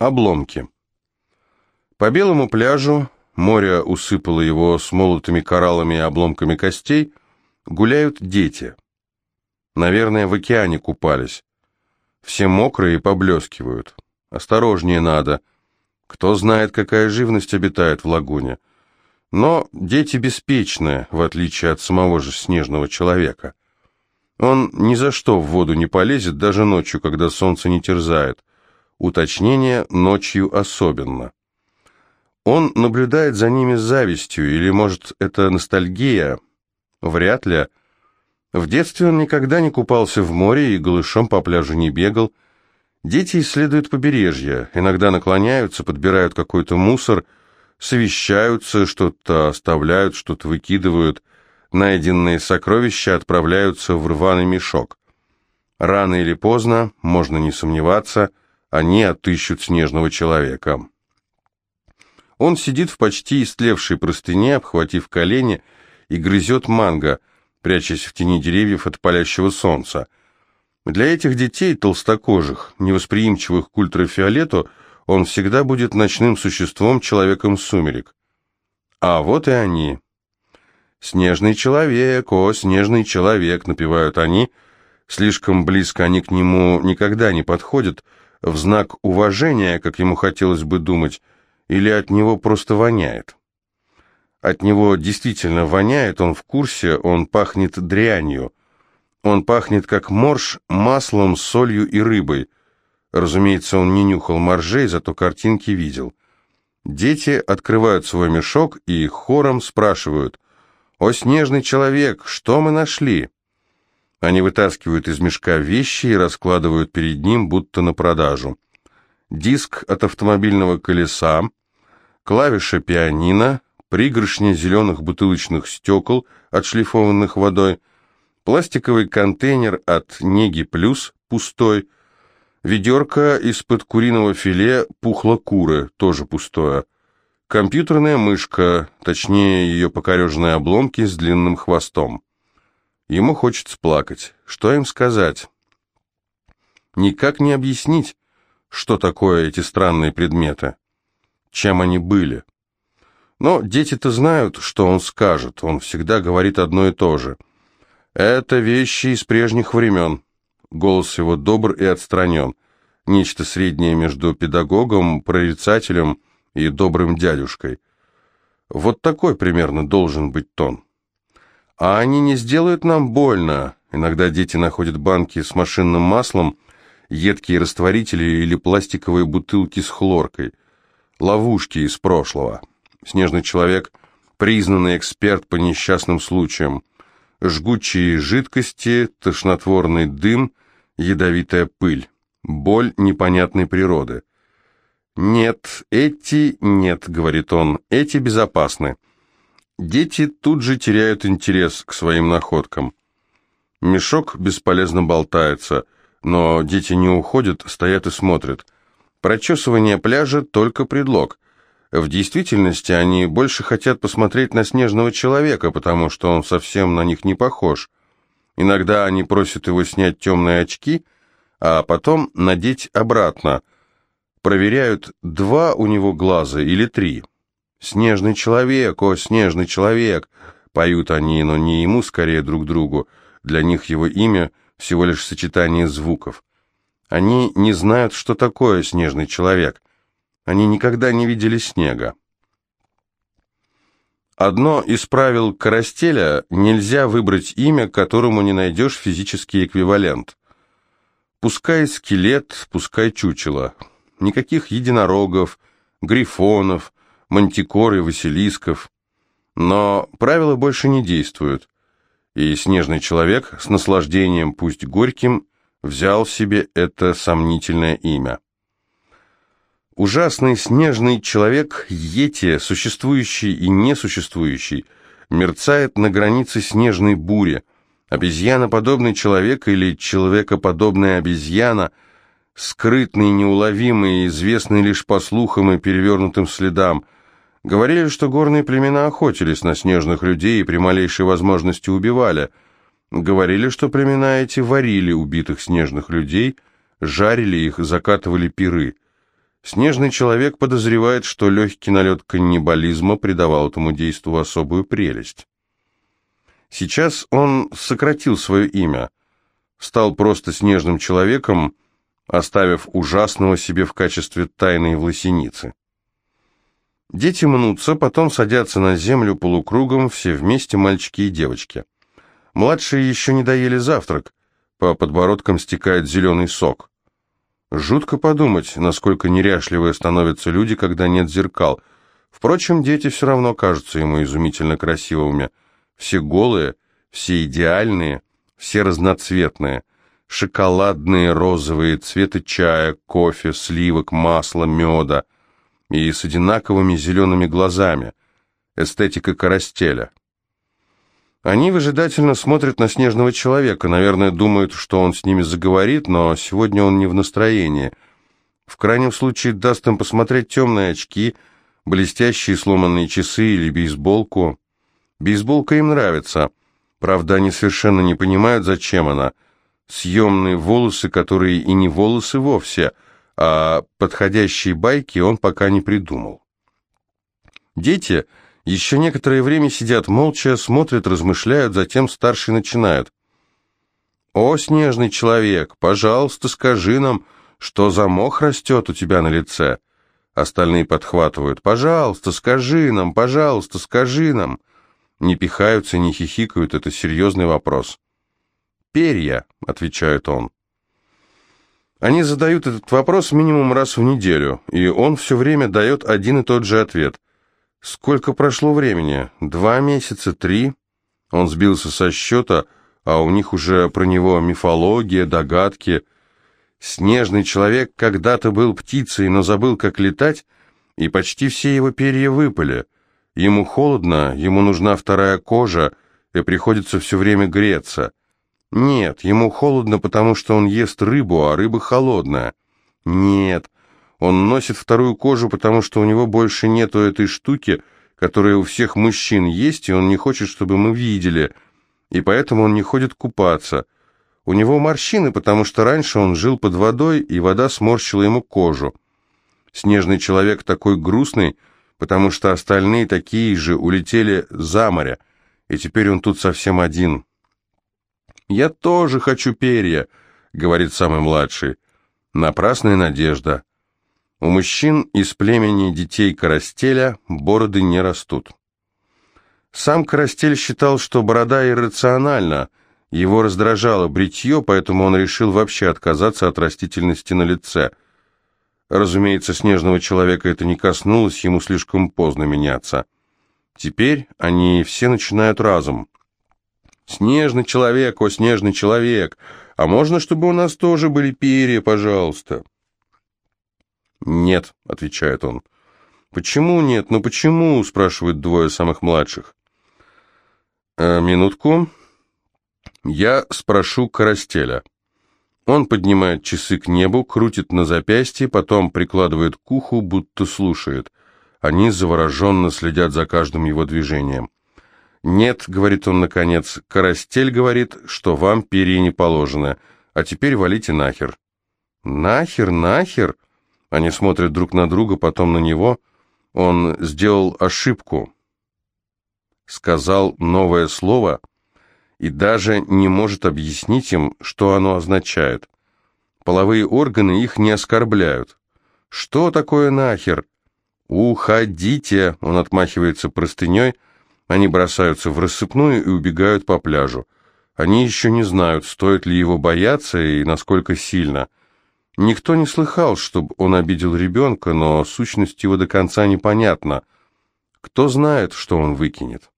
Обломки. По белому пляжу, море усыпало его смолотыми кораллами и обломками костей, гуляют дети. Наверное, в океане купались. Все мокрые и поблескивают. Осторожнее надо. Кто знает, какая живность обитает в лагуне. Но дети беспечны, в отличие от самого же снежного человека. Он ни за что в воду не полезет, даже ночью, когда солнце не терзает. Уточнение ночью особенно. Он наблюдает за ними с завистью, или, может, это ностальгия? Вряд ли. В детстве он никогда не купался в море и голышом по пляжу не бегал. Дети исследуют побережье, иногда наклоняются, подбирают какой-то мусор, совещаются, что-то оставляют, что-то выкидывают. Найденные сокровища отправляются в рваный мешок. Рано или поздно, можно не сомневаться, они отыщут снежного человека. Он сидит в почти истлевшей простыне, обхватив колени, и грызет манго, прячась в тени деревьев от палящего солнца. Для этих детей, толстокожих, невосприимчивых к ультрафиолету, он всегда будет ночным существом, человеком сумерек. А вот и они. «Снежный человек, о, снежный человек», — напевают они. Слишком близко они к нему никогда не подходят, — в знак уважения, как ему хотелось бы думать, или от него просто воняет. От него действительно воняет, он в курсе, он пахнет дрянью. Он пахнет как морж маслом, солью и рыбой. Разумеется, он не нюхал моржей, зато картинки видел. Дети открывают свой мешок и хором спрашивают, «О, снежный человек, что мы нашли?» Они вытаскивают из мешка вещи и раскладывают перед ним, будто на продажу. Диск от автомобильного колеса, клавиша пианино, пригоршня зеленых бутылочных стекол, отшлифованных водой, пластиковый контейнер от Неги Плюс, пустой, ведерко из-под куриного филе пухло куры, тоже пустое, компьютерная мышка, точнее ее покореженные обломки с длинным хвостом. Ему хочется плакать. Что им сказать? Никак не объяснить, что такое эти странные предметы, чем они были. Но дети-то знают, что он скажет, он всегда говорит одно и то же. Это вещи из прежних времен. Голос его добр и отстранен. Нечто среднее между педагогом, прорицателем и добрым дядюшкой. Вот такой примерно должен быть тон. А они не сделают нам больно. Иногда дети находят банки с машинным маслом, едкие растворители или пластиковые бутылки с хлоркой. Ловушки из прошлого. Снежный человек – признанный эксперт по несчастным случаям. Жгучие жидкости, тошнотворный дым, ядовитая пыль. Боль непонятной природы. «Нет, эти нет», — говорит он, — «эти безопасны». Дети тут же теряют интерес к своим находкам. Мешок бесполезно болтается, но дети не уходят, стоят и смотрят. Прочесывание пляжа – только предлог. В действительности они больше хотят посмотреть на снежного человека, потому что он совсем на них не похож. Иногда они просят его снять темные очки, а потом надеть обратно. Проверяют, два у него глаза или три. «Снежный человек, о, снежный человек!» Поют они, но не ему, скорее друг другу. Для них его имя всего лишь сочетание звуков. Они не знают, что такое снежный человек. Они никогда не видели снега. Одно из правил Карастеля – нельзя выбрать имя, которому не найдешь физический эквивалент. Пускай скелет, пускай чучело. Никаких единорогов, грифонов – мантикор и василисков. Но правила больше не действуют, и снежный человек с наслаждением, пусть горьким, взял себе это сомнительное имя. Ужасный снежный человек Йети, существующий и несуществующий, мерцает на границе снежной бури. Обезьяноподобный человек или человекоподобная обезьяна, скрытный, неуловимый, известный лишь по слухам и перевернутым следам – Говорили, что горные племена охотились на снежных людей и при малейшей возможности убивали. Говорили, что племена эти варили убитых снежных людей, жарили их, закатывали пиры. Снежный человек подозревает, что легкий налет каннибализма придавал этому действу особую прелесть. Сейчас он сократил свое имя, стал просто снежным человеком, оставив ужасного себе в качестве тайной власеницы. Дети мнутся, потом садятся на землю полукругом, все вместе, мальчики и девочки. Младшие еще не доели завтрак, по подбородкам стекает зеленый сок. Жутко подумать, насколько неряшливые становятся люди, когда нет зеркал. Впрочем, дети все равно кажутся ему изумительно красивыми. Все голые, все идеальные, все разноцветные. Шоколадные, розовые, цветы чая, кофе, сливок, масла, меда — и с одинаковыми зелеными глазами. Эстетика карастеля. Они выжидательно смотрят на снежного человека, наверное, думают, что он с ними заговорит, но сегодня он не в настроении. В крайнем случае даст им посмотреть темные очки, блестящие сломанные часы или бейсболку. Бейсболка им нравится. Правда, они совершенно не понимают, зачем она. Съемные волосы, которые и не волосы вовсе – а подходящей байки он пока не придумал. Дети еще некоторое время сидят молча, смотрят, размышляют, затем старший начинает. «О, снежный человек, пожалуйста, скажи нам, что за мох растет у тебя на лице?» Остальные подхватывают. «Пожалуйста, скажи нам, пожалуйста, скажи нам!» Не пихаются, не хихикают, это серьезный вопрос. «Перья», — отвечает он. Они задают этот вопрос минимум раз в неделю, и он все время дает один и тот же ответ. Сколько прошло времени? Два месяца? Три? Он сбился со счета, а у них уже про него мифология, догадки. Снежный человек когда-то был птицей, но забыл, как летать, и почти все его перья выпали. Ему холодно, ему нужна вторая кожа, и приходится все время греться. Нет, ему холодно, потому что он ест рыбу, а рыба холодная. Нет, он носит вторую кожу, потому что у него больше нету этой штуки, которая у всех мужчин есть, и он не хочет, чтобы мы видели, и поэтому он не ходит купаться. У него морщины, потому что раньше он жил под водой, и вода сморщила ему кожу. Снежный человек такой грустный, потому что остальные такие же улетели за море, и теперь он тут совсем один». «Я тоже хочу перья», — говорит самый младший. Напрасная надежда. У мужчин из племени детей Карастеля бороды не растут. Сам Карастель считал, что борода иррациональна, его раздражало бритье, поэтому он решил вообще отказаться от растительности на лице. Разумеется, снежного человека это не коснулось, ему слишком поздно меняться. Теперь они все начинают разом. «Снежный человек, о, снежный человек! А можно, чтобы у нас тоже были перья, пожалуйста?» «Нет», — отвечает он. «Почему нет? Ну почему?» — спрашивают двое самых младших. «Э, «Минутку. Я спрошу Карастеля». Он поднимает часы к небу, крутит на запястье, потом прикладывает к уху, будто слушает. Они завороженно следят за каждым его движением. «Нет», — говорит он наконец, — «Карастель говорит, что вам перья не положено, а теперь валите нахер». «Нахер, нахер?» Они смотрят друг на друга, потом на него. Он сделал ошибку. Сказал новое слово и даже не может объяснить им, что оно означает. Половые органы их не оскорбляют. «Что такое нахер?» «Уходите!» — он отмахивается простыней — они бросаются в рассыпную и убегают по пляжу. Они еще не знают, стоит ли его бояться и насколько сильно. Никто не слыхал, чтобы он обидел ребенка, но сущность его до конца непонятна. Кто знает, что он выкинет?